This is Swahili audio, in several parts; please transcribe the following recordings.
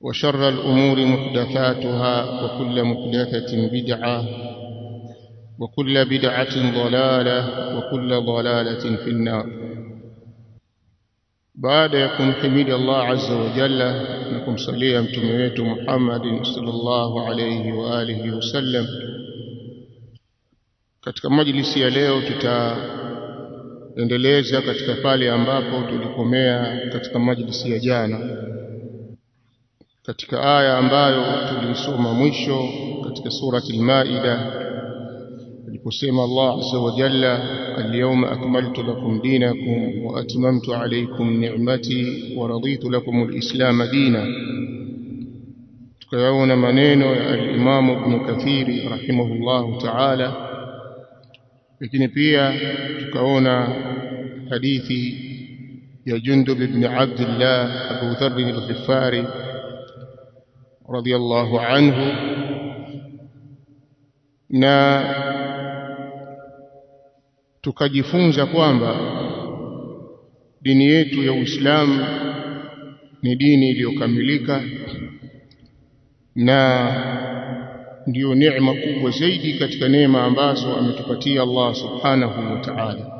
وشر الأمور محدثاتها وكل محدثة بدعة وكل بدعة ضلالة وكل ضلالة في النار. بعد يكون حميد الله عز وجل نكم صليا متميت محمد صلى الله عليه وآله وسلم. Katika majlisi ya leo tutaendeleza katika pale ambapo tulikomea katika majlisi ya jana. Katika aya ambayo tulisoma mwisho katika surati al-Maida aliposema Allah azza wa jalla al-yawma akmaltu lakum dinakum wa atmamtu alaykum ni'mati wa raditu lakum al-islam dina tukayaona maneno ya al-Imam Ibn Kathir rahimahullah ta'ala lakini pia tukaona hadithi ya Jundub ibn Abdullah Abu Dharr al-Ghifari radiyallahu anhu. Na tukajifunza kwamba dini yetu ya Uislamu ni dini iliyokamilika na ndiyo neema kubwa zaidi katika neema ambazo ametupatia Allah subhanahu wa ta'ala.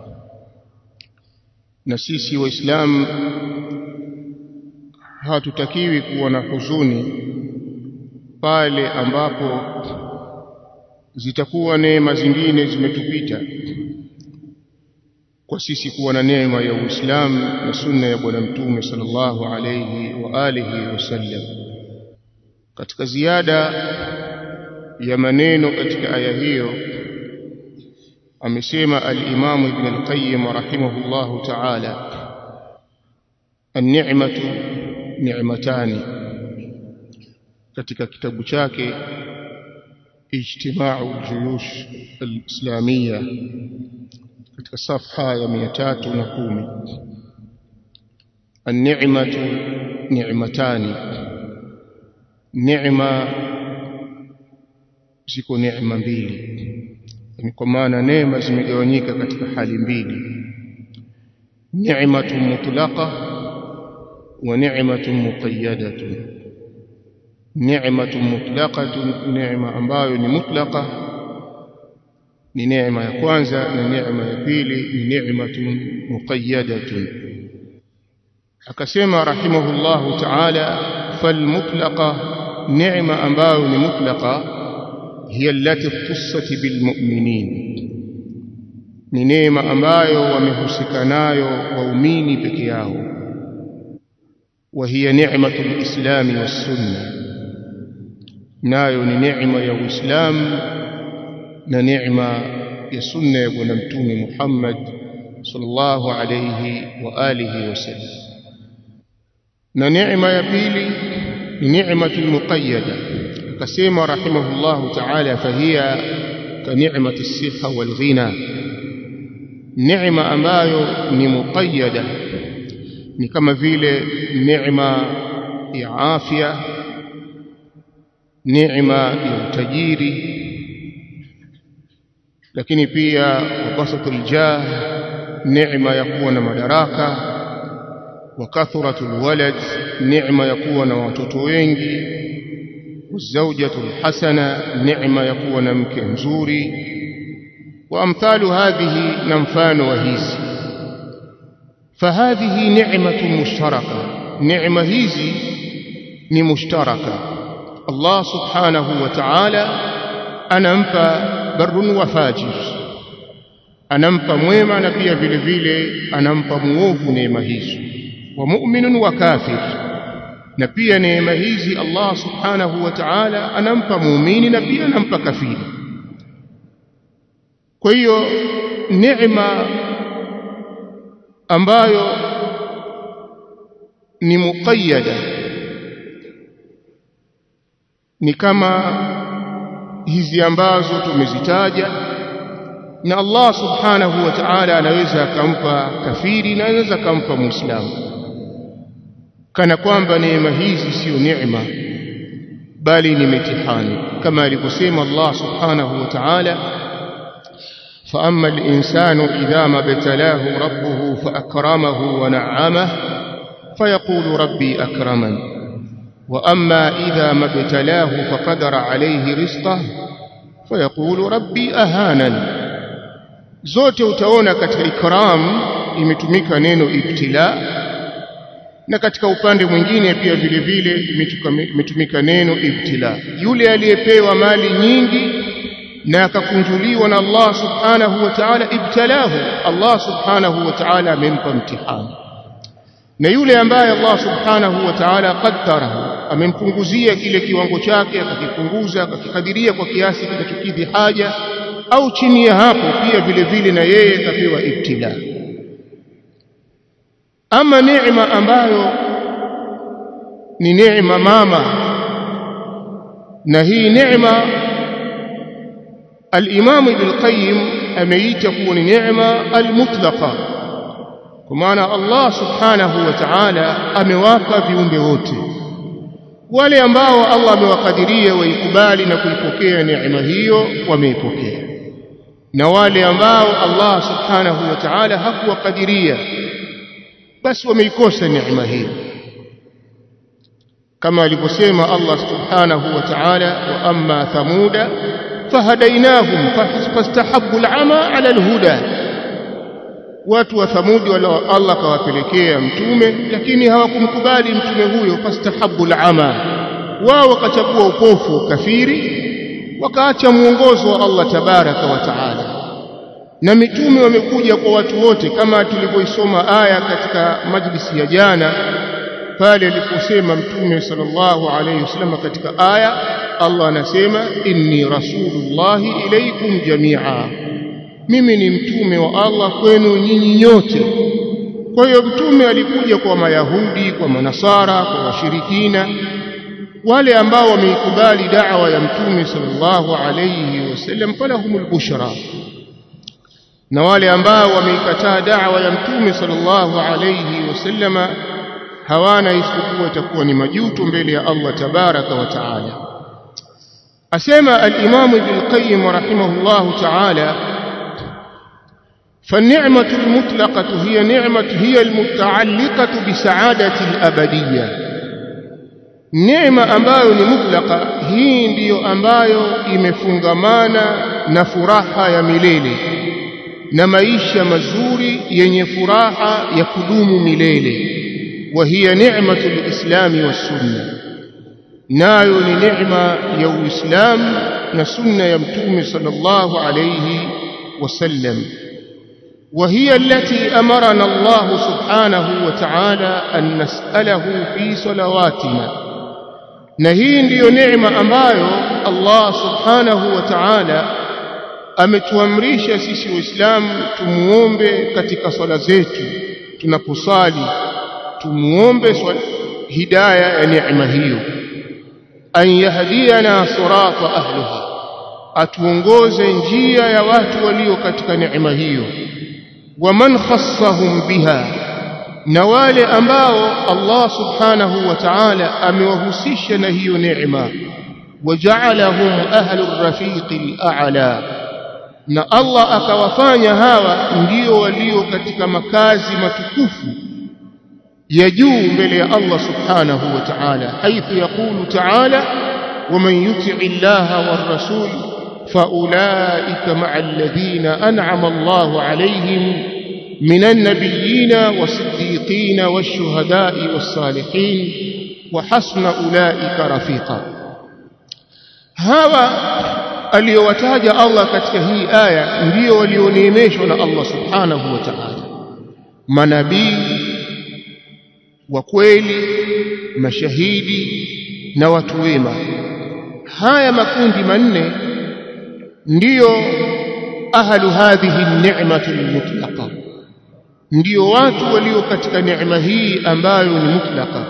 Na sisi waislamu hatutakiwi kuwa na huzuni pale ambapo zitakuwa neema zingine zimetupita. Kwa sisi kuwa na neema ya Uislamu na sunna ya bwana mtume sallallahu alayhi wa alihi wasallam katika ziada ya maneno katika aya hiyo amesema al-Imam Ibn al-Qayyim rahimahullahu ta'ala an-ni'matu ni'matani katika kitabu chake ijtimau juyush al-islamia katika safha ya 310 an-ni'matu ni'matani. Nima ziko neema mbili. Ni kwa maana neema zimegawanyika katika hali mbili. Ni'matu mutlaqa wa ni'matu muqayyadatun نعمة مطلقة نعمة أمباو مطلقة نعمة كوانزا نعمة بيلي نعمة مقيدة. أكسيما رحمه الله تعالى فالمطلقة نعمة أمباو مطلقة هي التي اختصت بالمؤمنين. نعمة أمباو ومهسكناي وأميني بكياه وهي نعمة الإسلام والسنة. Nayo ni neema ya Uislamu na neema ya sunna ya bwana mtume Muhammad sallallahu alayhi wa alihi wasallam na neema ya pili ni neematul muqayyada akasema rahimahullahu ta'ala fahiya ka ni'mati as-siha wal ghina neema ambayo ni muqayyada ni kama vile neema ya afya neema ya utajiri lakini pia wakasatul jah neema ya kuwa na madaraka wa kathratul walad neema ya kuwa na watoto wengi wazaujatul hasana neema ya kuwa na mke mzuri. Wa amthalu hadhihi na mfano wa hizi. Fahadhihi neema mushtaraka neema hizi ni mushtaraka. Allah subhanahu wa ta'ala anampa barun wa fajir. Anampa mwema na pia vile vile anampa muovu neema hizo wa mu'minun wa kafir. Na pia neema hizi Allah subhanahu wa ta'ala anampa muumini na pia anampa kafiri. Kwa hiyo neema ambayo ni muqayyada ni kama hizi ambazo tumezitaja na Allah subhanahu wa ta'ala anaweza akampa kafiri na anaweza akampa muislamu kana kwamba neema hizi sio neema bali ni mitihani kama alivyosema Allah subhanahu wa ta'ala فأما الإنسان إذا ما ابتلاه ربه فأكرمه ونعمه فيقول ربي أكرمن وأما إذا ما ابتلاه فقدر عليه رزقه فيقول ربي أهانن zote utaona katika ikram imetumika neno ibtila na katika upande mwingine pia vile vile imetumika neno ibtila yule aliyepewa mali nyingi na akakunjuliwa na Allah subhanahu wa ta'ala ibtalahu Allah subhanahu wa ta'ala amempa mtihani na yule ambaye Allah subhanahu wa ta'ala qaddarahu amempunguzia kile kiwango chake akakipunguza akakikadiria kwa kiasi kinachokidhi haja au chini ya hapo pia vile vile na yeye kapewa ibtila ama neema ambayo ni neema mama na hii neema Alimamu Ibn Qayyim ameita kuwa ni neema almutlaqa. Kwa maana Allah subhanahu wa ta'ala amewapa viumbe wote. Wale ambao Allah amewakadiria waikubali na kuipokea neema hiyo wameipokea na wale ambao Allah subhanahu wa ta'ala hakuwakadiria basi wameikosa neema hiyo kama alivyosema Allah subhanahu wa ta'ala wa amma thamuda فهديناهم فاستحبوا العمى على الهدى watu wa thamudi wala Allah kawapelekea mtume lakini hawakumkubali mtume huyo fastahabu lama, wao wakachagua upofu kafiri wakaacha mwongozo wa Allah tabaraka wa taala. Na mitume wamekuja kwa watu wote kama tulivyoisoma aya katika majlisi ya jana pale aliposema mtume sallallahu alayhi wasallam katika aya Allah anasema inni rasulullahi ilaykum jami'a mimi ni mtume wa Allah kwenu nyinyi nyote. Kwa hiyo mtume alikuja kwa mayahudi kwa manasara kwa washirikina wale ambao wameikubali da'wa ya mtume sallallahu alayhi wasallam falahumul bushra na wale ambao wameikataa da'wa ya mtume sallallahu alayhi wasallama hawana isipokuwa itakuwa ni majuto mbele ya Allah tabaraka wa taala. Asema al-Imam Ibn Qayyim rahimahullahu ta'ala فالنعمة المطلقة هي نعمة هي المتعلقة بسعادة الأبدية. نعمة أمبايو المطلقة هي ديو أمبايو إمفنغمانا نفراحة يميليلي نمايش مزوري ينفراحة يقدوم مليلي وهي نعمة الإسلام والسنة. نايو لنعمة يو إسلام نسنة يمتوم صلى الله عليه وسلم. وهي التي أمرنا الله سبحانه وتعالى أن نسأله في صلواتنا na hii ndiyo neema ambayo Allah subhanahu wa ta'ala ametuamrisha sisi waislamu tumuombe katika swala zetu tunaposali tumuombe hidaya ya neema hiyo an yahdiyana sirata ahliha atuongoze njia ya watu walio katika neema hiyo ومن خصهم بها. نوال أمباو الله سبحانه وتعالى أموهسيش نهي نعمة. وجعلهم أهل الرفيق الأعلى. نا الله أكوفاني هوا ليو وليو كتك مكازي متكف يجو ملي الله سبحانه وتعالى. حيث يقول تعالى ومن يتع الله والرسول فأولئك مع الذين أنعم الله عليهم من النبيين والصديقين والشهداء والصالحين وحسن أولئك رفيقا. هذا اللي وتاج الله كتكه آية اللي وليونيميش الله سبحانه وتعالى. منبي وكويلي مشهيدي نواتويما. هاي ما كنت منه ndiyo ahlu hadhihi ni'matu mutlaqa ndiyo watu walio katika neema hii ambayo ni mutlaqa.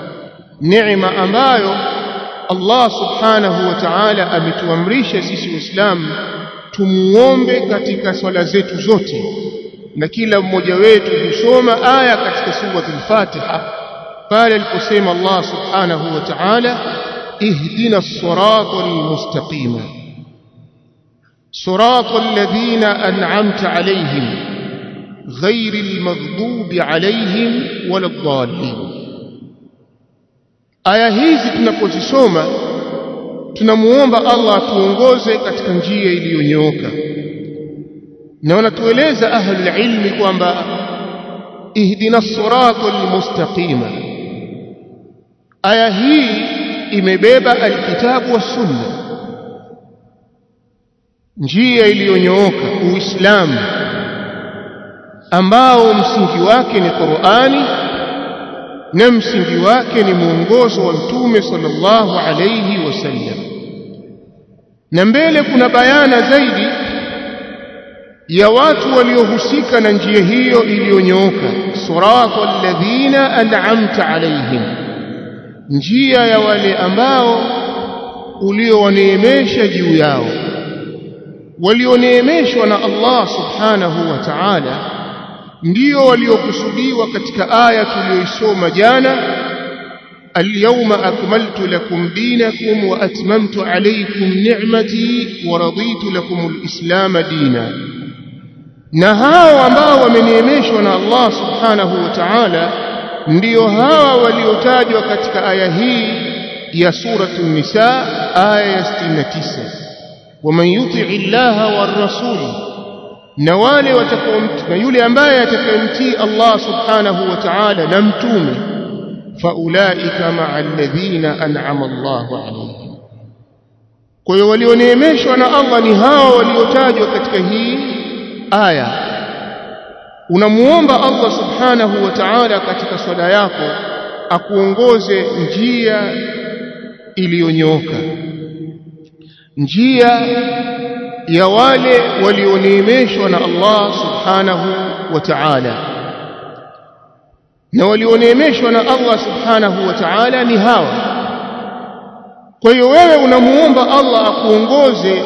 Neema ambayo Allah subhanahu wa ta'ala ametuamrisha sisi waislamu tumuombe katika swala zetu zote. Na kila mmoja wetu husoma aya katika suratul Fatiha. Pale aliposema Allah subhanahu wa ta'ala ihdina as-siratal mustaqima صراط الذين أنعمت عليهم غير المغضوب عليهم ولا الضالين aya hizi tunapozisoma tunamuomba Allah atuongoze katika njia iliyonyooka na wanatueleza ahli ilmi kwamba ihdina siratal mustaqima aya hii imebeba alkitabu was sunna njia iliyonyooka uislamu ambao msingi wake ni Qur'ani na msingi wake ni mwongozo wa mtume sallallahu alayhi wasallam na mbele kuna bayana zaidi ya watu waliohusika na njia hiyo iliyonyooka sirata alladhina an'amta alayhim njia ya wale ambao uliowaneemesha juu yao walioneemeshwa na Allah subhanahu wa ta'ala ndio waliokusudiwa katika aya tuliyoisoma jana dinakum wa atmamtu alaykum ni'mati wa raditu lakum alislam dina na hao ambao wameneemeshwa na Allah subhanahu wa ta'ala ndio hawa waliotajwa katika aya hii ya suratu nisa aya ya 69 ومن يطع الله والرسول na wale watakaomtii na yule ambaye atakayemtii Allah subhanahu wa ta'ala na mtume faulaika ma'a alladhina an'ama Allahu alayhim kwa hiyo walioneemeshwa na Allah ni hao waliotajwa katika hii aya unamuomba Allah subhanahu wa ta'ala katika swala yako akuongoze njia iliyonyooka njia ya wale walioneemeshwa na Allah subhanahu wa ta'ala na walioneemeshwa na Allah subhanahu wa ta'ala ni hawa kwa hiyo wewe unamuomba Allah akuongoze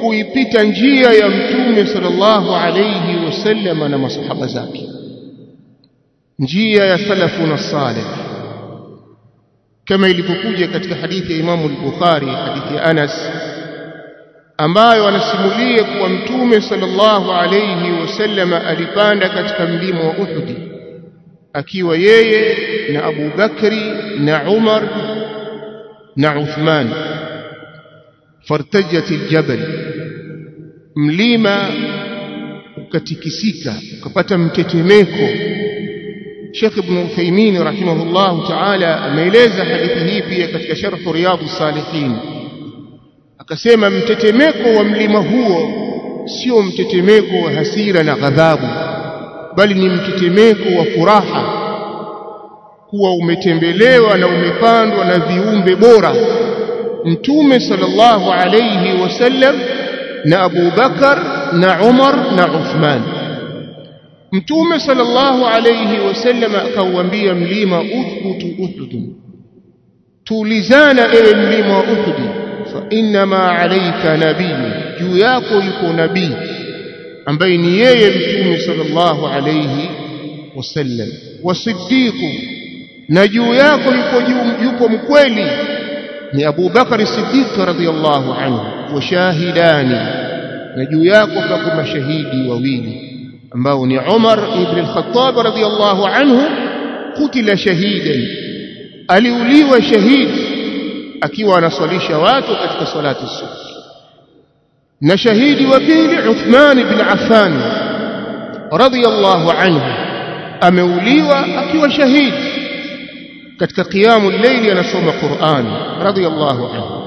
kuipita njia ya mtume sallallahu alayhi wasallam na masahaba zake njia ya salafuna salih kama ilivyokuja katika hadithi ya Imam al-Bukhari hadithi ya Anas ambayo anasimulia kuwa mtume sallallahu alayhi wasallam alipanda katika mlima wa Uhud akiwa yeye na Abu Bakri na Umar na Uthman. Fartajat aljabal mlima ukatikisika ukapata mtetemeko. Sheikh Ibn Uthaymeen rahimahullah ta'ala ameeleza hadithi hii pia katika sharh Riyadhus Salihin akasema mtetemeko wa mlima huo sio mtetemeko wa hasira na ghadhabu bali ni mtetemeko wa furaha. Kuwa umetembelewa na umepandwa na viumbe bora mtume sallallahu alayhi wasallam na Abu Bakar na Umar na Uthman. Mtume sallallahu alayhi wasallam akauambia mlima uthbutu Uhud tulizana ewe mlima wa Uhud fa inma alayka nabiy juu yako yuko nabii ambaye ni yeye mtume sallallahu alayhi wasallam. Wasiddiqu na juu yako yuko yuko mkweli ni Abu Bakari Siddiq radhiyallahu anhu. Washahidani na juu yako pako mashahidi wawili ambao ni Umar ibn al-Khattab radhiyallahu anhu kutila shahidan aliuliwa shahidi akiwa anaswalisha watu katika salati subh na shahidi wa pili Uthman ibn Affan radhiyallahu anhu ameuliwa akiwa shahidi katika qiyamu layli anasoma Qur'an radhiyallahu anhu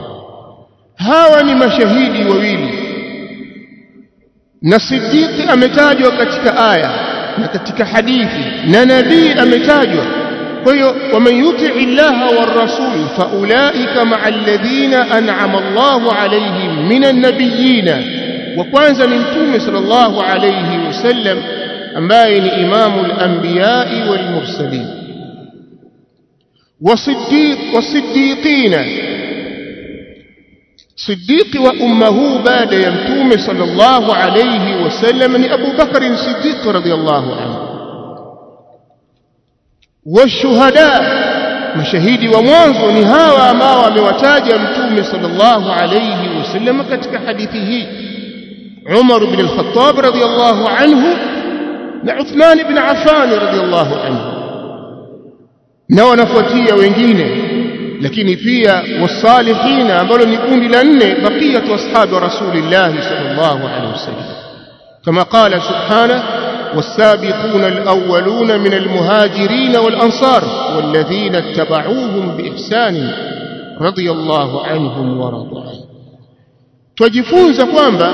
hawa ni mashahidi wawili na Siddiq ametajwa katika aya na katika hadithi na nabii ametajwa ومن يطع الله والرسول فأولئك مع الذين أنعم الله عليهم من النبيين. وكوانز من توم صلى الله عليه وسلم أما إن إمام الأنبياء والمرسلين. وصديق وصديقين. صديق وأمه بعد يمتوم صلى الله عليه وسلم من أبو بكر صديق رضي الله عنه. والشهداء mashahidi wa mwanzo ni hawa ambao wamewataja mtume sallallahu alayhi wasallam katika hadithi hii Umar ibn al-Khattab radiyallahu anhu na Uthman ibn Affan radiyallahu anhu na wanafuatia wengine lakini pia wasalihina ambalo ni kundi la nne baqiyatu ashabi rasulillah sallallahu alayhi wasallam kama qala subhanahu والسابقون الأولون من المهاجرين والأنصار والذين اتبعوهم بإحسان رضي الله عنهم ورضوا تجفون تجفوز قوانبا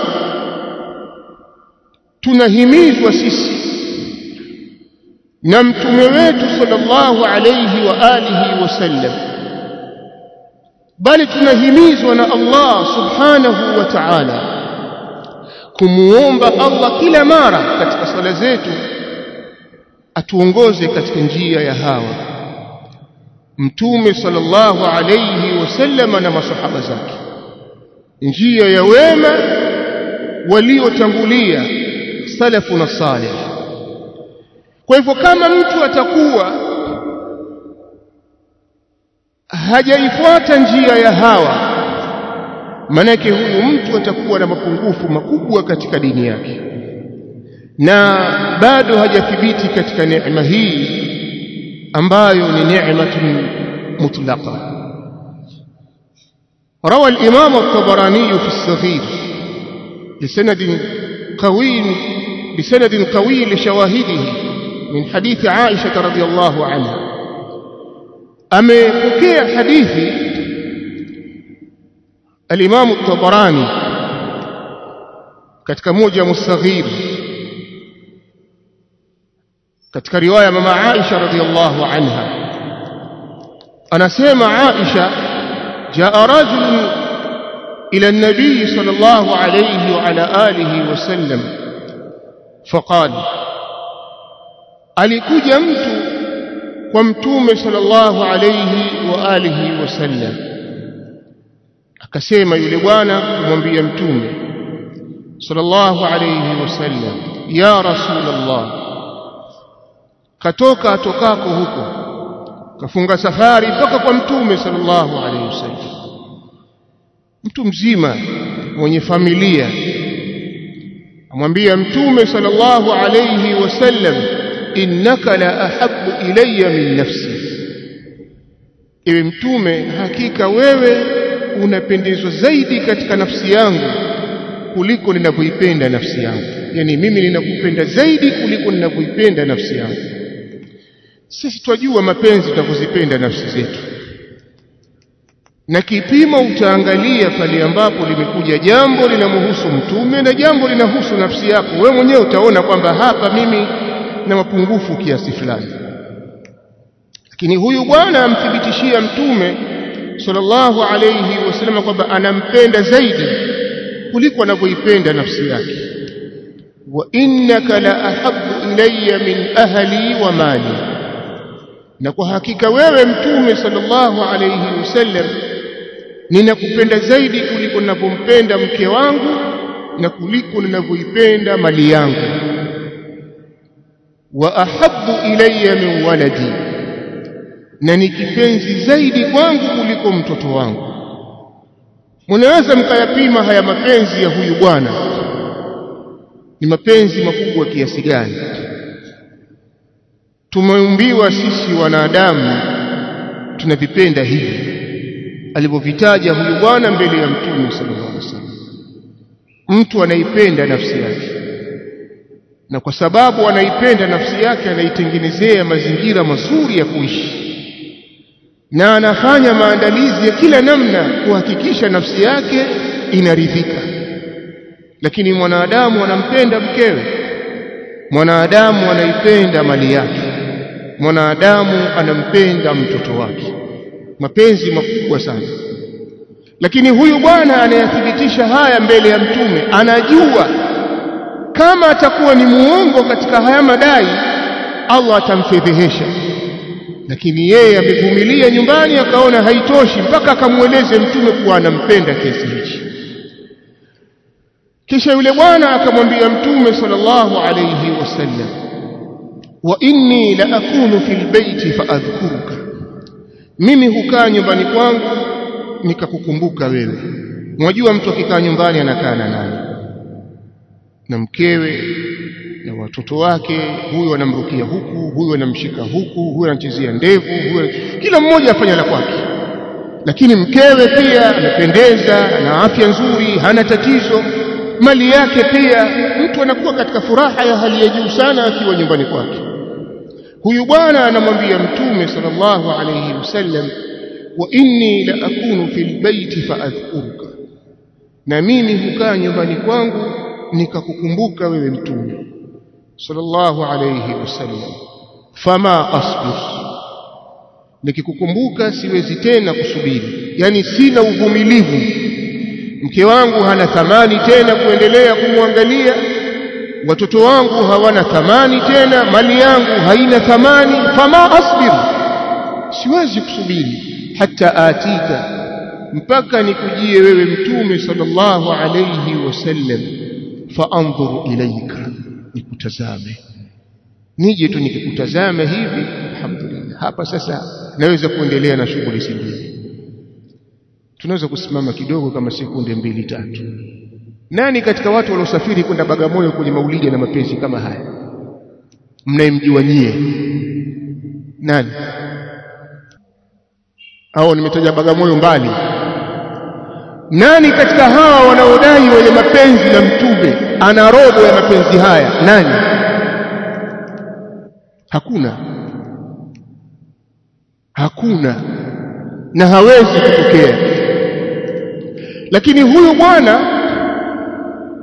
تنهميز وسيس. نمت مويت صلى الله عليه وآله وسلم. بل تنهميز ونأ الله سبحانه وتعالى. Kumuomba Allah kila mara katika sala zetu atuongoze katika njia ya hawa. Mtume sallallahu alayhi wasallam na masahaba zake. Njia ya wema waliotangulia salafu na salih. Kwa hivyo kama mtu atakuwa hajaifuata njia ya hawa manake huyu mtu atakuwa na mapungufu makubwa katika dini yake na bado hajathibiti katika neema hii ambayo ni neematun mutlaqa روى الإمام الطبراني في الصغير بسند قوي بسند قوي لشواهده من حديث عائشة رضي الله عنها أمي حديثي الإمام الطبراني كتك موجم الصغير كتك رواية ماما عائشة رضي الله عنها. أنا سيما عائشة جاء رجل إلى النبي صلى الله عليه وعلى آله وسلم فقال alikuja mtu kwa صلى الله عليه وآله وسلم. Akasema yule bwana kumwambia mtume sallallahu alayhi wasallam ya rasulullah katoka atokako huko kafunga safari mpaka kwa mtume sallallahu alayhi wasallam. Mtu mzima mwenye familia amwambia mtume sallallahu alayhi wasallam innaka la ahabbu ilayya min nafsi. Ewe mtume hakika wewe unapendezwa zaidi katika nafsi yangu kuliko ninavyoipenda nafsi yangu. Yani mimi ninakupenda zaidi kuliko ninavyoipenda nafsi yangu. Sisi twajua mapenzi tutakuzipenda nafsi zetu. Na kipimo utaangalia pale ambapo limekuja jambo linamhusu mtume na jambo linahusu nafsi yako wewe mwenyewe utaona kwamba hapa mimi na mapungufu kiasi fulani. Lakini huyu bwana amthibitishia mtume sallallahu alayhi wasallam kwamba anampenda zaidi kuliko anavyoipenda nafsi yake. Wa innaka la ahabbu ilayya min ahli wa mali. Na kwa hakika wewe mtume sallallahu alayhi wasallam ninakupenda zaidi kuliko ninavyompenda mke wangu na kuliko ninavyoipenda mali yangu. Wa ahabbu ilayya min waladi. Na ni kipenzi zaidi kwangu kuliko mtoto wangu mnaweza mkayapima haya mapenzi ya huyu bwana. Ni mapenzi makubwa kiasi gani? Tumeumbiwa sisi wanadamu tunavipenda hivi. Alivyovitaja huyu bwana mbele ya mtume sallallahu alaihi wasallam. Mtu anaipenda nafsi yake. Na kwa sababu anaipenda nafsi yake anaitengenezea mazingira mazuri ya kuishi na anafanya maandalizi ya kila namna kuhakikisha nafsi yake inaridhika. Lakini mwanadamu anampenda mkewe. Mwanadamu anaipenda mali yake. Mwanadamu anampenda mtoto wake. Mapenzi makubwa sana. Lakini huyu bwana anayathibitisha haya mbele ya mtume anajua kama atakuwa ni muongo katika haya madai Allah atamfedhehesha lakini yeye amevumilia nyumbani akaona haitoshi mpaka akamweleze mtume kuwa anampenda kiasi hichi. Kisha yule bwana akamwambia mtume sallallahu alayhi wasallam wa inni la akunu fil baiti fa adhkuruka. Mimi hukaa nyumbani kwangu nikakukumbuka wewe. Mwajua mtu akikaa nyumbani anakaa na nani? Na mkewe na watoto wake huyu anamrukia huku huyu anamshika huku huyu anachezea ndevu huyu kila mmoja afanya la kwake. Lakini mkewe pia amependeza ana afya nzuri hana tatizo. Mali yake pia mtu anakuwa katika furaha ya hali ya juu sana akiwa nyumbani kwake. Huyu bwana anamwambia mtume sallallahu alayhi wasallam wa inni la akunu fil baiti fa adhkuruka. Na mimi hukaa nyumbani kwangu nikakukumbuka wewe mtume sallallahu عليه وسلم fama asbir nikikukumbuka siwezi tena kusubiri. Yani sina uvumilivu. Mke wangu hana thamani tena kuendelea kumwangalia watoto wangu hawana thamani tena. Mali yangu haina thamani. Fama asbir. Siwezi kusubiri. Hata atika. Mpaka nikujie wewe mtume sallallahu alayhi wasallam faanzur ilaika nikutazame. Nije tu nikikutazame hivi alhamdulillah. Hapa sasa naweza kuendelea na shughuli zingine. Tunaweza kusimama kidogo kama sekunde mbili tatu. Nani katika watu waliosafiri kwenda Bagamoyo kwenye maulidi na mapenzi kama haya? Mnayemjua nyie. Nani? Au nimetaja Bagamoyo mbali nani katika hawa wanaodai wenye mapenzi na mtume ana robo ya mapenzi haya? Nani? Hakuna. Hakuna. Na hawezi kutokea lakini huyu bwana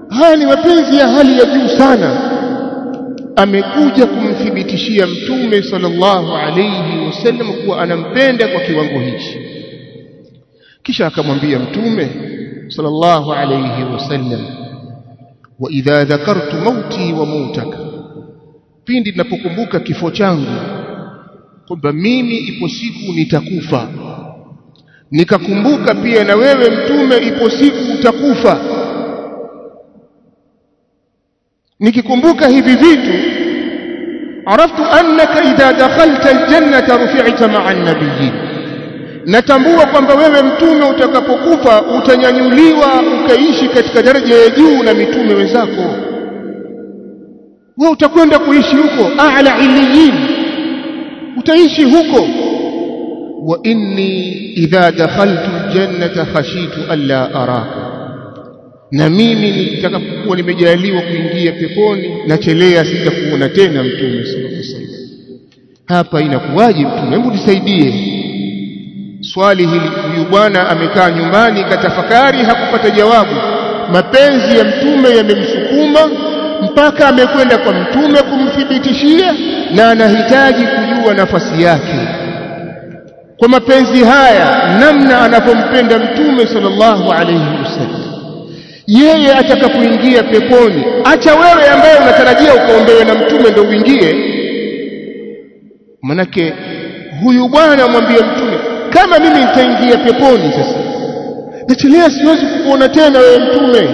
haya ni mapenzi ya hali ya juu sana. Amekuja kumthibitishia mtume sallallahu alayhi wasallam kuwa anampenda kwa kiwango hichi kisha akamwambia mtume sallallahu alayhi wasallam wa idha dhakartu mauti wa mautaka. Pindi ninapokumbuka kifo changu kwamba mimi ipo siku nitakufa. Nikakumbuka pia na wewe mtume ipo siku utakufa. Nikikumbuka hivi vitu araftu annaka idha dakhalta aljannata rufi'ta مع an-nabiyyin natambua kwamba wewe mtume utakapokufa utanyanyuliwa ukaishi katika daraja ya juu na mitume wenzako. Wewe utakwenda kuishi huko a'la iliyin utaishi huko. Wa inni idha dakhaltu aljannata khashitu alla araka. Na mimi nitakapokuwa nimejaliwa kuingia peponi nachelea sitakuona tena mtume sallallahu alaihi wasallam. Hapa inakuwaje mtume? Hebu nisaidie swali hili huyu bwana amekaa nyumbani katafakari hakupata jawabu. Mapenzi ya mtume yamemsukuma mpaka amekwenda kwa mtume kumthibitishia na anahitaji kujua nafasi yake. Kwa mapenzi haya namna anavyompenda mtume sallallahu alayhi wasallam. Yeye atakapoingia peponi acha wewe ambaye unatarajia ukaombewe na mtume ndio uingie. Manake huyu bwana amwambia mtume kama mimi nitaingia peponi sasa. Nachelea siwezi kukuona tena wewe mtume.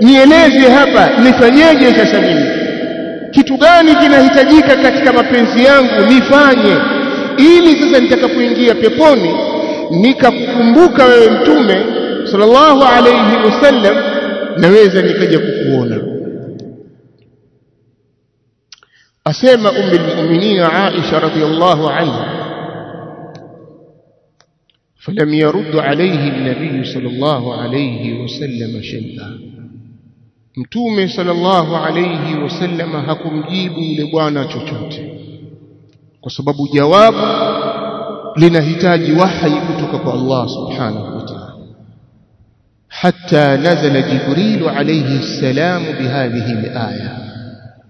Nieleze hapa nifanyeje sasa mimi? Kitu gani kinahitajika katika mapenzi yangu nifanye? Ili sasa nitakapoingia peponi nikakukumbuka wewe mtume sallallahu alayhi wasallam naweza nikaja kukuona. Asema ummu almu'minin Aisha radhiyallahu anha فلم يرد عليه النبي صلى الله عليه وسلم شيئا mtume sallallahu alayhi wasallam hakumjibu yule bwana chochote kwa sababu jawabu linahitaji wahi kutoka kwa Allah subhanahu wa ta'ala hatta nazala jibril alayhi salam bihadhihi alaya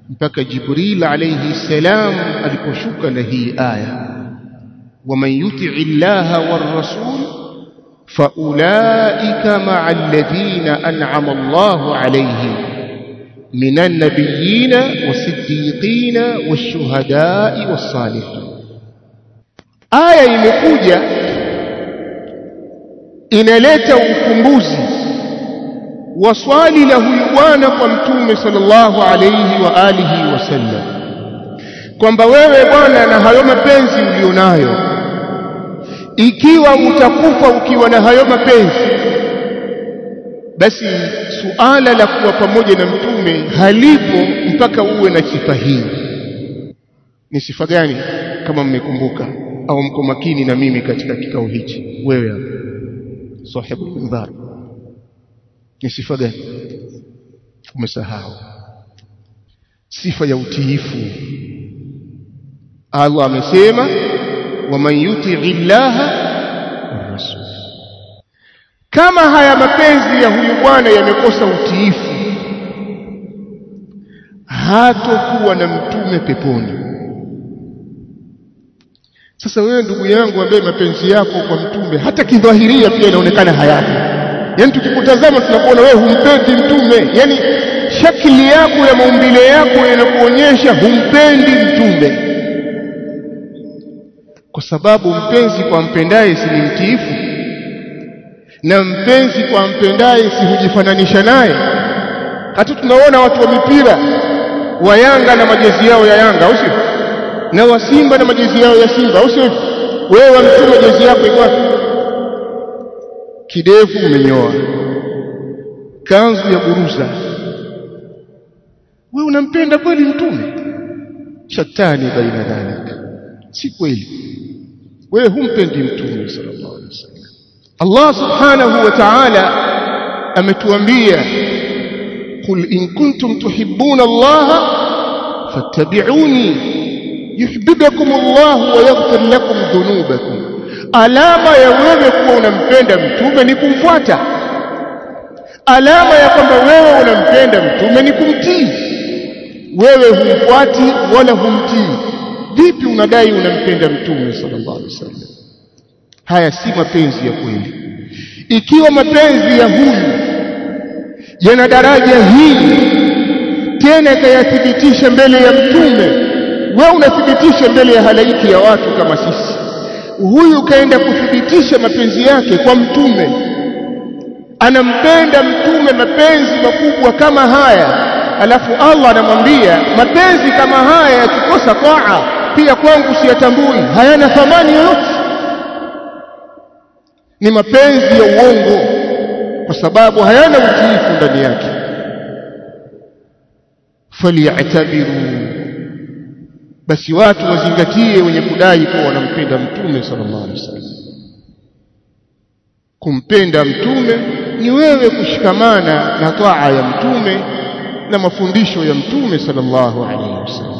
mpaka jibril alayhi salam aliposhuka na hii aya ومن يطع الله والرسول فأولئك مع الذين أنعم الله عليهم من النبيين والصديقين والشهداء والصالحين. آية المقودة إن لاتوا كنبوزي وصال له الوان قمتوم صلى الله عليه وآله وسلم. كنبوه يوانا نهيوم بنزي ليونايو ikiwa utakufa ukiwa na hayo mapenzi basi suala la kuwa pamoja na mtume halipo mpaka uwe na sifa hii. Ni sifa gani kama mmekumbuka au mko makini na mimi katika kikao hichi? Wewe sahibu mindhar ni sifa gani umesahau? Sifa ya utiifu. Allah amesema waman yuti'i llaha rasul. Kama haya mapenzi ya huyu bwana yamekosa utiifu hatokuwa na mtume peponi. Sasa wewe ndugu yangu ambaye mapenzi yako kwa mtume hata kidhahiria pia inaonekana hayapo yani tukikutazama tunakuona wewe humpendi mtume. Yani shakili yako ya maumbile yako yanakuonyesha humpendi mtume kwa sababu mpenzi kwa mpendaye si mtiifu. Na mpenzi kwa mpendaye si hujifananisha naye. Hata tunaona watu wa mipira wa Yanga na majezi yao ya Yanga au sio na wa Simba na majezi yao ya Simba au sio wewe wa mtume jezi yako iko kidevu umenyoa kanzu ya buruza wewe unampenda kweli mtume? Shatani baina dhalika si kweli. Wewe humpendi mtume sallallahu alaihi wasallam. Allah subhanahu wa ta'ala ametuambia qul in kuntum tuhibbuna Allah fattabi'uni yuhibbukum Allah wa yaghfir lakum dhunubakum. Alama ya wewe kuwa unampenda mtume ni kumfuata. Alama ya kwamba wewe unampenda mtume ni kumtii. Wewe humfuati wala humtii vipi unadai unampenda mtume sallallahu alaihi wasallam? Haya si mapenzi ya kweli. Ikiwa mapenzi ya huyu yana daraja hili tena ikayathibitisha mbele ya mtume wewe unathibitisha mbele ya halaiki ya watu kama sisi. Huyu kaenda kuthibitisha mapenzi yake kwa mtume. Anampenda mtume mapenzi makubwa kama haya alafu Allah anamwambia mapenzi kama haya yakikosa taa pia kwangu siyatambui hayana thamani yoyote. Ni mapenzi ya uongo kwa sababu hayana utiifu ndani yake. Faliyatabiru basi watu wazingatie wenye kudai kuwa wanampenda mtume sallallahu alaihi wasallam. Kumpenda mtume ni wewe kushikamana na taa ya mtume na mafundisho ya mtume sallallahu alaihi wasallam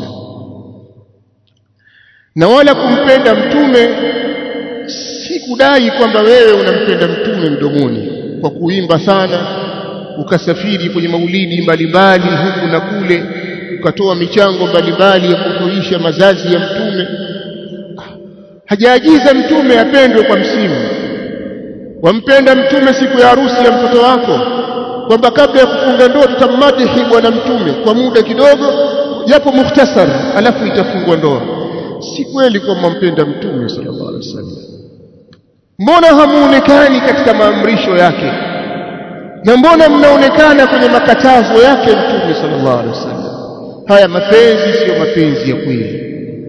na wala kumpenda mtume si kudai kwamba wewe unampenda mtume mdomoni kwa kuimba sana ukasafiri kwenye maulidi mbalimbali huku na kule ukatoa michango mbalimbali ya kuhuisha mazazi ya mtume. Hajaagiza mtume apendwe kwa msimu. Wampenda mtume siku ya harusi ya mtoto wako kwamba kabla ya kufunga ndoa tutammadihi bwana mtume kwa muda kidogo japo mukhtasar alafu itafungwa ndoa si kweli kwamba mpenda mtume sallallahu alaihi wasallam. Mbona hamuonekani katika maamrisho yake? Na mbona mnaonekana kwenye makatazo yake mtume sallallahu alaihi wasallam? Haya mapenzi siyo mapenzi ya kweli.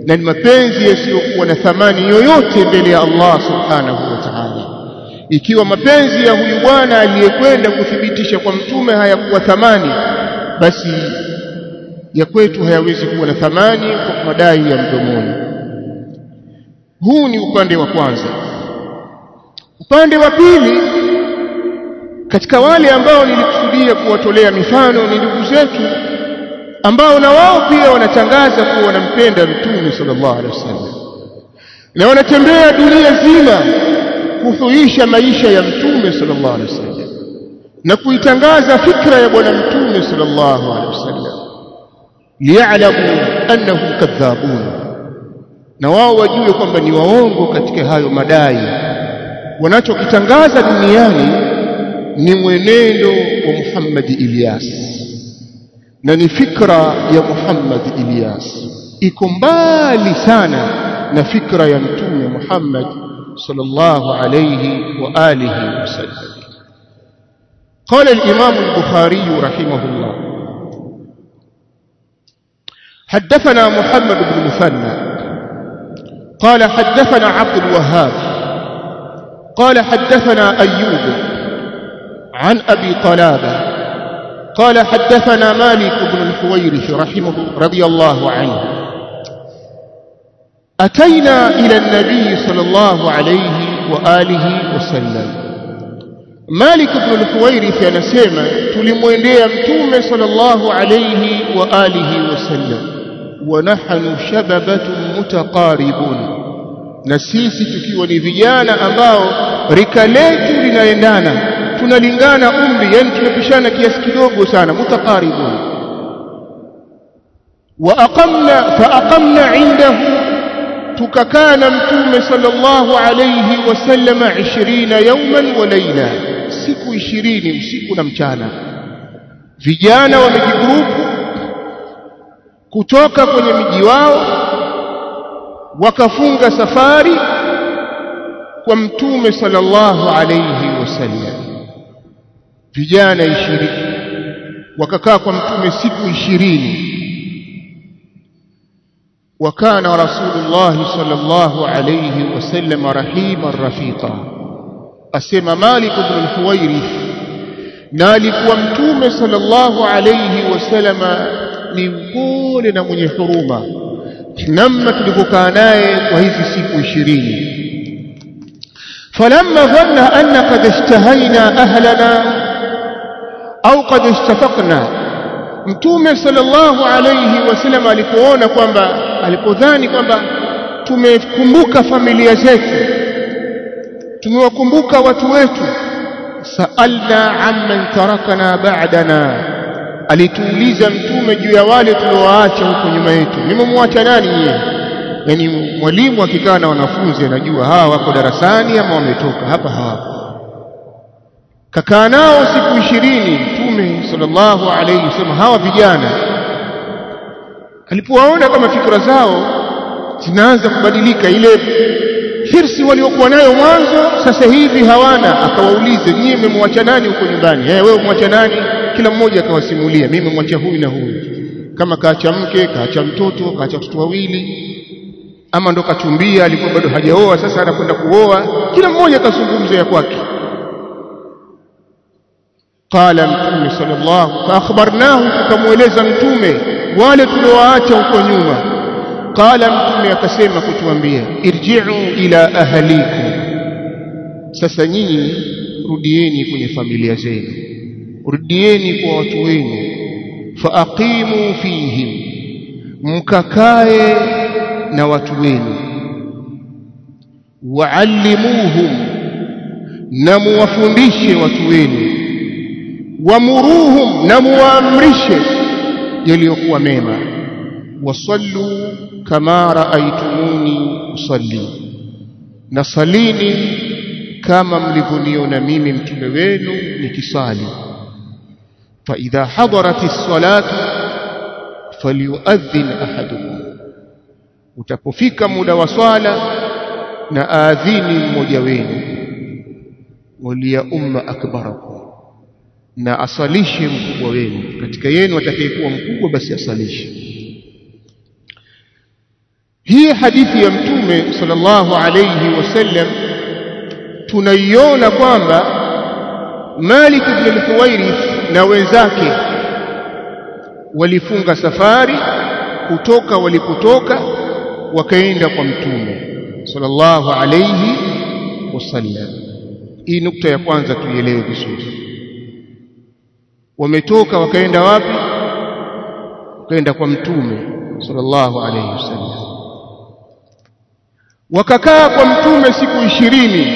Na ni mapenzi yasiyokuwa na thamani yoyote mbele ya Allah subhanahu wa ta'ala. Ikiwa mapenzi ya huyu bwana aliyekwenda kuthibitisha kwa mtume hayakuwa thamani basi ya kwetu hayawezi kuwa na thamani kwa madai ya mdomoni huu ni upande wa kwanza. Upande wa pili katika wale ambao nilikusudia kuwatolea mifano ni ndugu zetu ambao na wao pia wanatangaza kuwa wanampenda mtume sallallahu alaihi wasallam. Na wanatembea dunia nzima kuhuisha maisha ya mtume sallallahu alaihi wasallam na kuitangaza fikra ya bwana mtume sallallahu alaihi wasallam. Liya'lamu annahum kadhabun na wao wajue kwamba ni waongo katika hayo madai wanachokitangaza duniani ni mwenendo wa Muhammad Ilyas na ni fikra ya Muhammad Ilyas iko mbali sana na fikra ya mtume Muhammad sallallahu alayhi wa alihi wasallam قال الإمام البخاري رحمه الله حدثنا محمد بن مثنى قال حدثنا عبد الوهاب قال حدثنا أيوب عن أبي قلابة قال حدثنا مالك بن الحويرث رحمه رضي الله عنه أتينا إلى النبي صلى الله عليه وآله وسلم. مالك بن الحويرث anasema tulimwendea mtume sallallahu alayhi wa alihi wasallam wa شببة متقاربون na sisi tukiwa ni vijana ambao rika letu linaendana tunalingana umri yani tunapishana kiasi kidogo sana mutaqaribun. Wa aqamna fa aqamna indahu tukakaa na mtume sallallahu alayhi wasallam 20 yawman wa layla siku 20 usiku na mchana. Vijana wamejigrupu kutoka kwenye miji wao wakafunga safari kwa mtume sallallahu alayhi wasallam vijana 20 wakakaa kwa mtume siku 20 وكان رسول الله صلى الله عليه وسلم رحيما رفيقا أسمى مالك بن الحويرث نالك ومتوم صلى الله عليه وسلم ni mpole na mwenye huruma. Namna tulivyokaa naye kwa hizi siku ishirini. Falamma dhanna anna qad ishtahaina ahlana au qad ishtafaqna mtume sallallahu alayhi wasallam alipoona kwamba alipodhani kwamba tumekumbuka familia zetu tumewakumbuka watu wetu saalna amman tarakana ba'dana alituuliza mtume juu ya wale tuliowaacha huko nyuma yetu. Nimemwacha nani yeye? Yani mwalimu akikaa na wanafunzi anajua hawa wako darasani ama wametoka. Hapa hawapo. Kakaa nao siku ishirini mtume sallallahu alayhi wasallam hawa vijana alipowaona kama fikra zao zinaanza kubadilika ile hirsi waliokuwa nayo mwanzo sasa hivi hawana. Akawauliza nyie mmemwacha nani huko nyumbani? Eh wewe umwacha nani kila mmoja akawasimulia, mimi mwacha huyu na huyu, kama kaacha mke, kaacha mtoto, kaacha watoto wawili, ama ndo kachumbia, alikuwa bado hajaoa, sasa anakwenda kuoa. Kila mmoja akazungumza ya kwake. Qala Mtume sallallahu, faakhbarnahu, tukamweleza Mtume wale tuliowaacha huko nyuma. Qala Mtume akasema kutuambia, irjiu ila ahlikum, sasa nyinyi rudieni kwenye familia zenu rudieni kwa watu wenu. Faaqimu fihim mkakae na watu wenu. Waallimuhum na muwafundishe watu wenu. Wamuruhum na muwaamrishe yaliyokuwa mema. Wasallu kama raaitumuni usalli na salini kama mlivyoniona mimi mtume wenu nikisali فإذا حضرت الصلاة فليؤذن أحدكم utapofika muda wa swala na aadhini mmoja wenu waliya umma akbarakum na asalishe mkubwa wenu katika yenu atakayekuwa mkubwa basi asalishe hii hadithi ya mtume sallallahu alayhi wasallam tunaiona kwamba Malik ibn al-Huwairith na wenzake. Walifunga safari kutoka walipotoka wakaenda kwa mtume sallallahu alayhi wasallam. Hii nukta ya kwanza tuielewe vizuri. Wametoka wakaenda wapi? Wakaenda kwa mtume sallallahu alayhi wasallam. Wakakaa kwa mtume siku ishirini.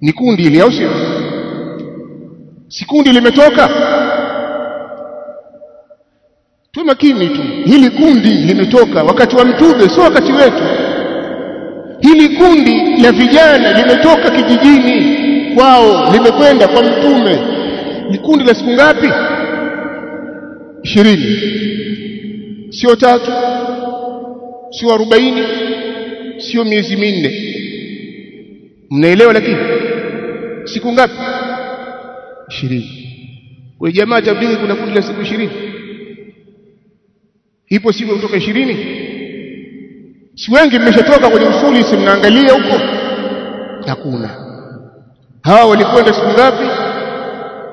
Ni kundi ile au sio si kundi limetoka. Tu makini tu. Hili kundi limetoka wakati wa mtume sio wakati wetu. Hili kundi la vijana limetoka kijijini kwao limekwenda kwa mtume. Ni kundi la siku ngapi? Ishirini. Sio tatu sio arobaini sio miezi minne. Mnaelewa lakini? Siku ngapi ishirini. Kwa jamaa tablighi kuna kundi la siku ishirini. Ipo siku kutoka ishirini. Si wengi mmeshatoka kwenye usuli si mnaangalia huko? Hakuna. Hawa walikwenda siku ngapi?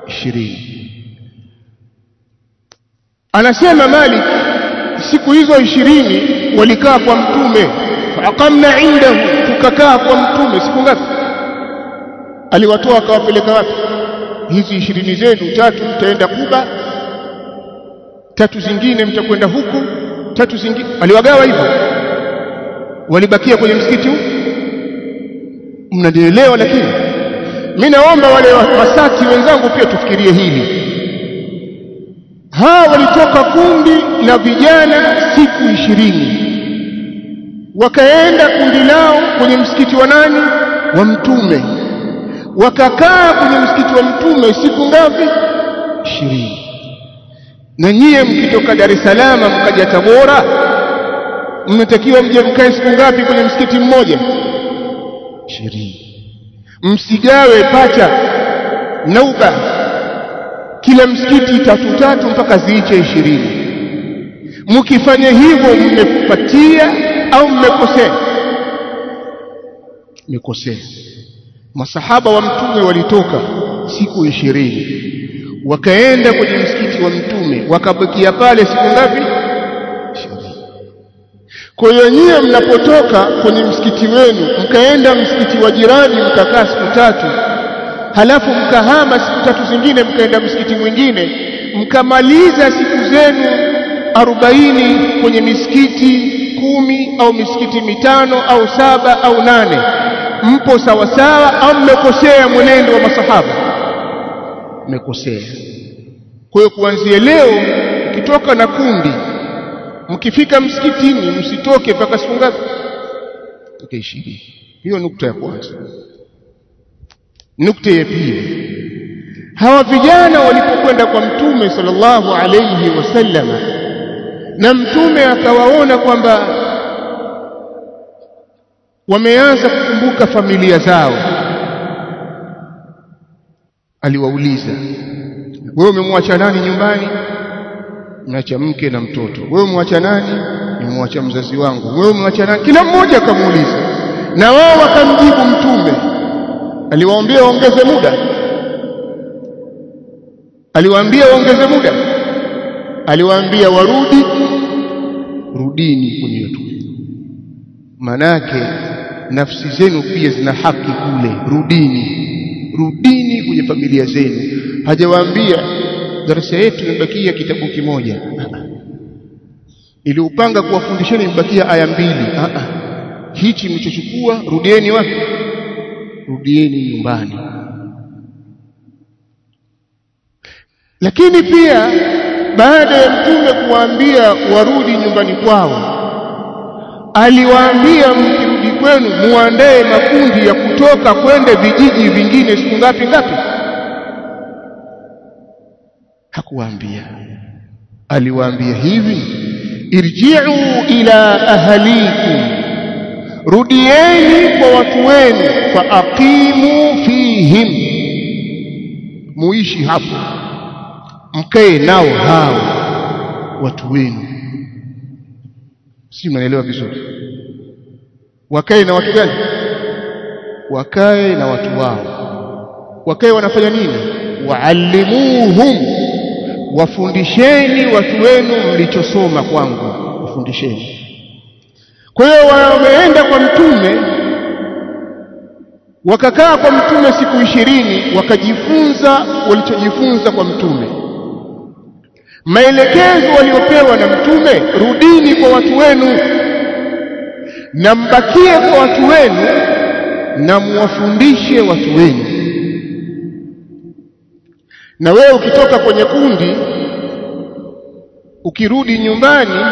Ishirini. Anasema Malik siku hizo ishirini walikaa kwa mtume. Faqamna indahu tukakaa kwa mtume. Siku ngapi? Aliwatoa akawapeleka wapi hizi ishirini zenu tatu mtaenda Kuba tatu zingine mtakwenda huku tatu zingine aliwagawa hivyo. Walibakia kwenye msikiti huu. Mnanielewa lakini mi naomba wale wasati wenzangu pia tufikirie hili. Hawa walitoka kundi la vijana siku ishirini. Wakaenda kundi lao kwenye msikiti wa nani? Wa mtume wakakaa kwenye msikiti wa mtume siku ngapi? Ishirini. Na nyie mkitoka Dar es Salaam mkaja Tabora mnatakiwa mje mkae siku ngapi kwenye msikiti mmoja? Ishirini. Msigawe pacha nauba kila msikiti tatu tatu mpaka ziiche ishirini. Mkifanya hivyo mmepatia au mmekosea? Mmekosea masahaba wa mtume walitoka siku ishirini wakaenda kwenye msikiti wa mtume wakabakia pale siku ngapi? Kwa hiyo nyie mnapotoka kwenye msikiti wenu mkaenda msikiti wa jirani mkakaa siku tatu halafu mkahama siku tatu zingine mkaenda msikiti mwingine mkamaliza siku zenu arobaini kwenye misikiti kumi au misikiti mitano au saba au nane mpo sawasawa au mmekosea mwenendo wa masahaba? Mmekosea. Kwa hiyo kuanzia leo ukitoka na kundi mkifika msikitini msitoke mpaka siku ngapi? Mpaka ishirini. Hiyo nukta ya kwanza. Nukta ya pili. Hawa vijana walipokwenda kwa mtume sallallahu alayhi wasallam na mtume akawaona kwamba wameanza kukumbuka familia zao. Aliwauliza wewe umemwacha nani nyumbani? Mwacha mke na mtoto. Wewe umemwacha nani? Nimemwacha mzazi wangu. Wewe umemwacha nani? Kila mmoja akamuuliza. Na wao wakamjibu mtume. Aliwaambia waongeze muda? Aliwaambia waongeze muda? Aliwaambia warudi. Rudini kwenye watu manake nafsi zenu pia zina haki kule. Rudini. Rudini kwenye familia zenu. Hajawaambia darasa yetu imebakia kitabu kimoja. Iliupanga kuwafundisheni imebakia aya mbili. Hichi mlichochukua rudieni wapi? Rudieni nyumbani. Lakini pia baada ya mtume kuwaambia warudi nyumbani kwao aliwaambia mkirudi kwenu muandae makundi ya kutoka kwende vijiji vingine siku ngapi ngapi? Hakuwaambia. Aliwaambia hivi irji'u ila ahlikum rudieni kwa watu wenu fa aqimu fihim muishi hapo mkae nao hao watu wenu. Si mnaelewa vizuri wakae na watu gani? Wakae na watu wao. Wakae wanafanya nini? Waalimuhum, wafundisheni watu wenu mlichosoma kwangu. Wafundisheni. Kwa hiyo wameenda kwa mtume wakakaa kwa mtume siku ishirini wakajifunza walichojifunza kwa mtume. Maelekezo waliopewa na mtume rudini kwa watu wenu na mbakie kwa watu wenu na muwafundishe watu wenu. Na wewe ukitoka kwenye kundi ukirudi nyumbani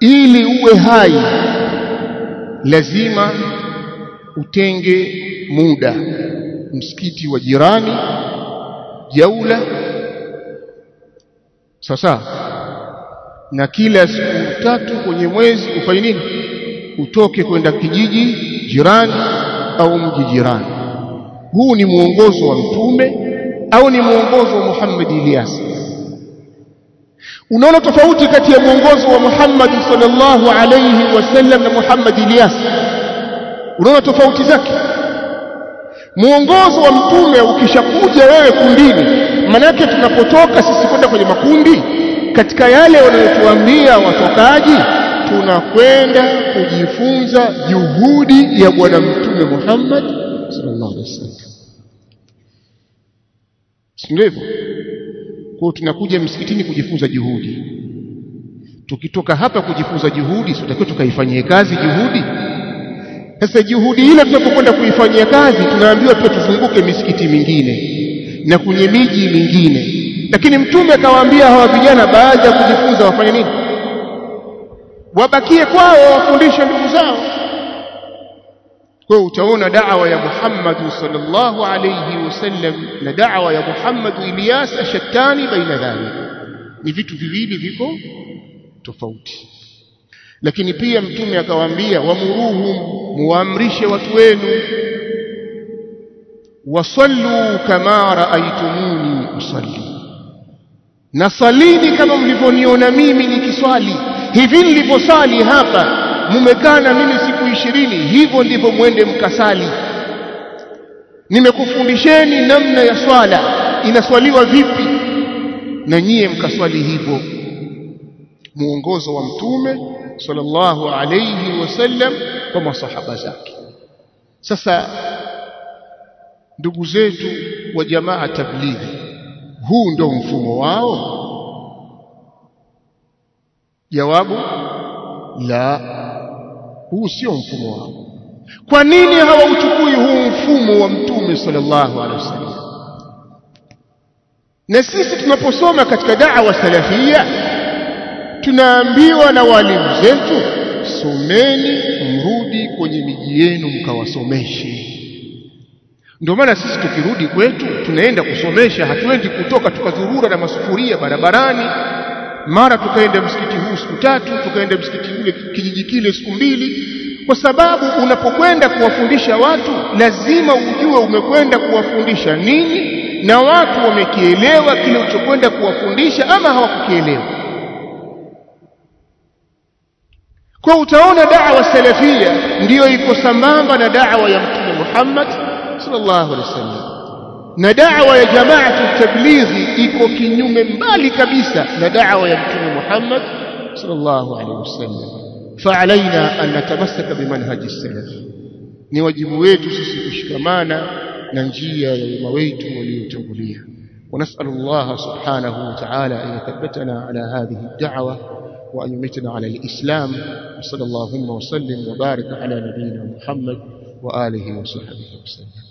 ili uwe hai lazima utenge muda. Msikiti wa jirani jaula. Sasa na kila siku tatu kwenye mwezi ufanye nini? Utoke kwenda kijiji jirani au mji jirani. Huu ni mwongozo wa mtume au ni muongozo wa Muhammad Ilyas? Unaona tofauti kati ya mwongozo wa Muhammad sallallahu alayhi wasallam na Muhammad Ilyas? Unaona tofauti zake? Mwongozo wa mtume ukishakuja wewe kundini manake tunapotoka sisi kwenda kwenye makundi katika yale wanayotuambia watokaji tunakwenda kujifunza juhudi ya bwana mtume Muhammad sallallahu alaihi wasallam. Ndio hivyo? Kwa tunakuja msikitini kujifunza juhudi. Tukitoka hapa kujifunza juhudi tutakiwa tukaifanyie kazi juhudi? Sasa juhudi ile tunapokwenda kuifanyia kazi tunaambiwa pia tuzunguke misikiti mingine na kwenye miji mingine lakini mtume akawaambia hawa vijana baada ya kujifunza wafanye nini? Wabakie kwao wafundishe ndugu zao. Kwa hiyo utaona da'wa ya Muhammad sallallahu alayhi wasallam na da'wa ya Muhammad Ilyas ashattani baina dhalik. Ni vitu viwili viko tofauti. Lakini pia mtume akawaambia wamuruhum muamrishe watu wenu. Wasallu kama raaitumuni usalli na salini kama mlivyoniona mimi nikiswali. Hivi nilivyosali hapa mumekaa na mimi siku ishirini hivyo ndivyo mwende mkasali. Nimekufundisheni namna ya swala. Inaswaliwa vipi? Na nyie mkaswali hivyo. Muongozo wa mtume sallallahu alayhi wasallam kwa masahaba zake. Sasa ndugu zetu wa jamaa tablighi huu ndo mfumo wao? Jawabu la huu sio mfumo wao. Kwa nini hawauchukui huu mfumo wa mtume sallallahu alaihi wasallam? Na sisi tunaposoma katika da'wa salafia tunaambiwa na walimu zetu someni mrudi kwenye miji yenu mkawasomeshe ndio maana sisi tukirudi kwetu tunaenda kusomesha. Hatuendi kutoka tukazurura na masufuria barabarani. Mara tukaenda msikiti huu siku tatu tukaenda msikiti ule kijiji kile siku mbili. Kwa sababu unapokwenda kuwafundisha watu lazima ujue umekwenda kuwafundisha nini na watu wamekielewa kile ulichokwenda kuwafundisha ama hawakukielewa. Kwa utaona da'wa salafia ndiyo iko sambamba na da'wa ya mtume Muhammad sallallahu alaihi wasallam na da'wa ya jamaatu tablighi iko kinyume mbali kabisa na da'wa ya mtume Muhammad sallallahu alaihi wasallam فعلينا أن نتمسك بمنهج السلف ni wajibu wetu sisi kushikamana na njia ya wema wetu waliotangulia ونسأل الله سبحانه وتعالى أن يثبتنا على هذه الدعوة وأن يمتنا على الإسلام وصلى اللهم وسلم وبارك على نبينا محمد وآله وصحبه وسلم